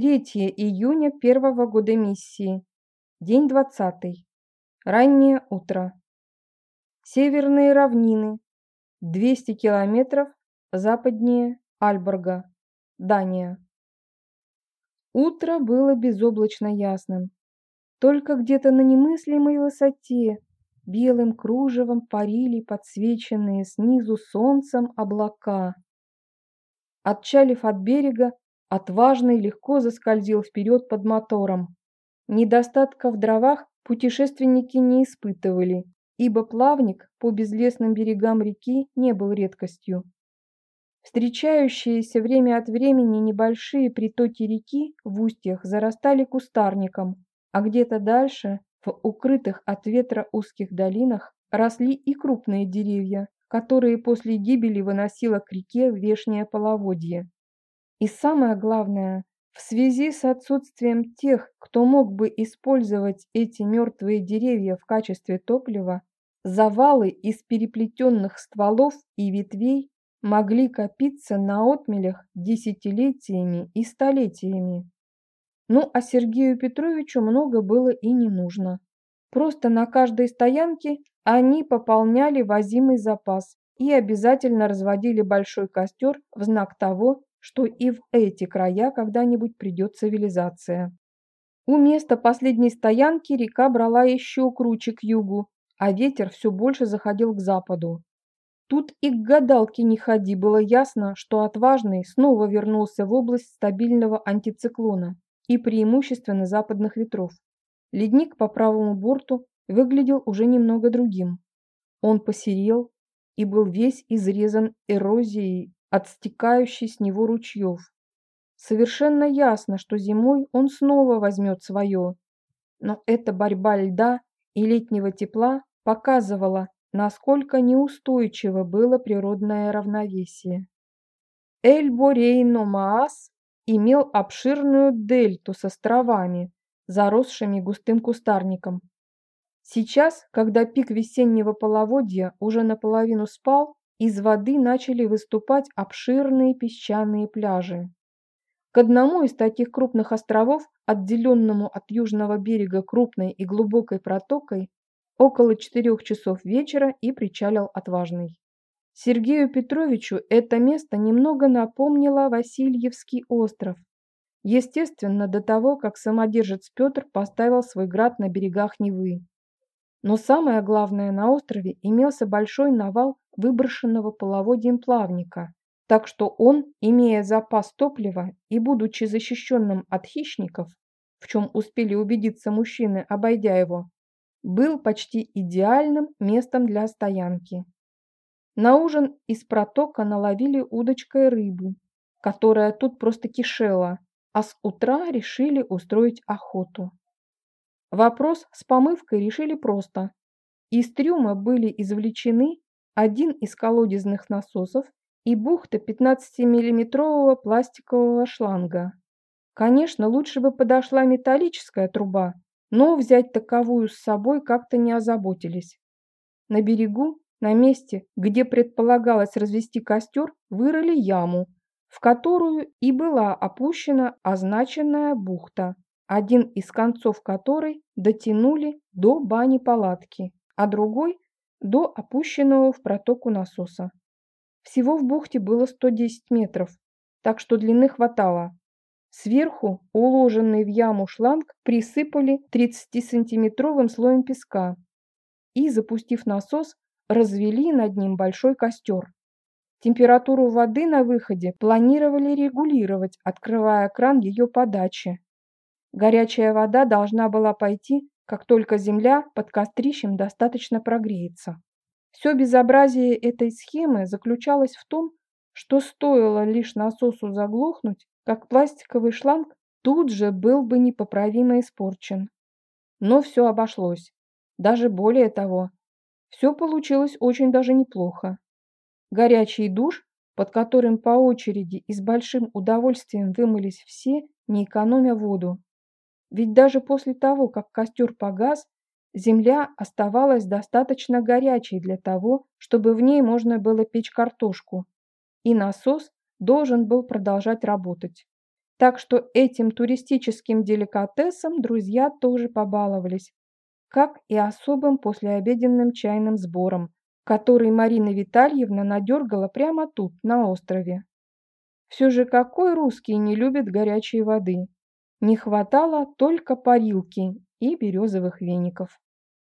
3 июня первого года миссии. День 20. Раннее утро. Северные равнины. 200 километров западнее Альборга, Дания. Утро было безоблачно ясным. Только где-то на немыслимой высоте белым кружевом парили подсвеченные снизу солнцем облака. Отчалив от берега, отважный легко заскользил вперед под мотором. Недостатка в дровах путешественники не испытывали, ибо плавник по безлесным берегам реки не был редкостью. Встречающиеся время от времени небольшие притоки реки в устьях зарастали кустарником, а где-то дальше, в укрытых от ветра узких долинах, росли и крупные деревья, которые после гибели выносило к реке вешнее половодье. И самое главное, в связи с отсутствием тех, кто мог бы использовать эти мертвые деревья в качестве топлива, завалы из переплетенных стволов и ветвей могли копиться на отмелях десятилетиями и столетиями. Ну, а Сергею Петровичу много было и не нужно. Просто на каждой стоянке они пополняли возимый запас и обязательно разводили большой костер в знак того, что и в эти края когда-нибудь придет цивилизация. У места последней стоянки река брала еще круче к югу, а ветер все больше заходил к западу. Тут и к гадалке не ходи, было ясно, что отважный снова вернулся в область стабильного антициклона и преимущественно западных ветров. Ледник по правому борту выглядел уже немного другим. Он посерел и был весь изрезан эрозией от стекающей с него ручьев. Совершенно ясно, что зимой он снова возьмет свое. Но эта борьба льда и летнего тепла показывала, насколько неустойчиво было природное равновесие. Эль-Борейно-Маас имел обширную дельту с островами, заросшими густым кустарником. Сейчас, когда пик весеннего половодья уже наполовину спал, из воды начали выступать обширные песчаные пляжи. К одному из таких крупных островов, отделенному от южного берега крупной и глубокой протокой, около четырех часов вечера и причалил отважный. Сергею Петровичу это место немного напомнило Васильевский остров. Естественно, до того, как самодержец Петр поставил свой град на берегах Невы. Но самое главное, на острове имелся большой навал выброшенного половодьем плавника, так что он, имея запас топлива и будучи защищенным от хищников, в чем успели убедиться мужчины, обойдя его, был почти идеальным местом для стоянки. На ужин из протока наловили удочкой рыбу, которая тут просто кишела, а с утра решили устроить охоту. Вопрос с помывкой решили просто. Из трюма были извлечены один из колодезных насосов и бухта 15-миллиметрового пластикового шланга. Конечно, лучше бы подошла металлическая труба, но взять таковую с собой как-то не озаботились. На берегу, на месте, где предполагалось развести костер, вырыли яму, в которую и была опущена означенная бухта, один из концов которой дотянули до бани-палатки, а другой до опущенного в протоку насоса. Всего в бухте было 110 метров, так что длины хватало. Сверху уложенный в яму шланг присыпали 30-сантиметровым слоем песка и, запустив насос, развели над ним большой костер. Температуру воды на выходе планировали регулировать, открывая кран ее подачи. Горячая вода должна была пойти как только земля под кострищем достаточно прогреется. Все безобразие этой схемы заключалось в том, что стоило лишь насосу заглохнуть, как пластиковый шланг тут же был бы непоправимо испорчен. Но все обошлось. Даже более того, все получилось очень даже неплохо. Горячий душ, под которым по очереди и с большим удовольствием вымылись все, не экономя воду, ведь даже после того, как костер погас, земля оставалась достаточно горячей для того, чтобы в ней можно было печь картошку, и насос должен был продолжать работать. Так что этим туристическим деликатесом друзья тоже побаловались, как и особым послеобеденным чайным сбором, который Марина Витальевна надергала прямо тут, на острове. Все же какой русский не любит горячей воды? Не хватало только парилки и березовых веников.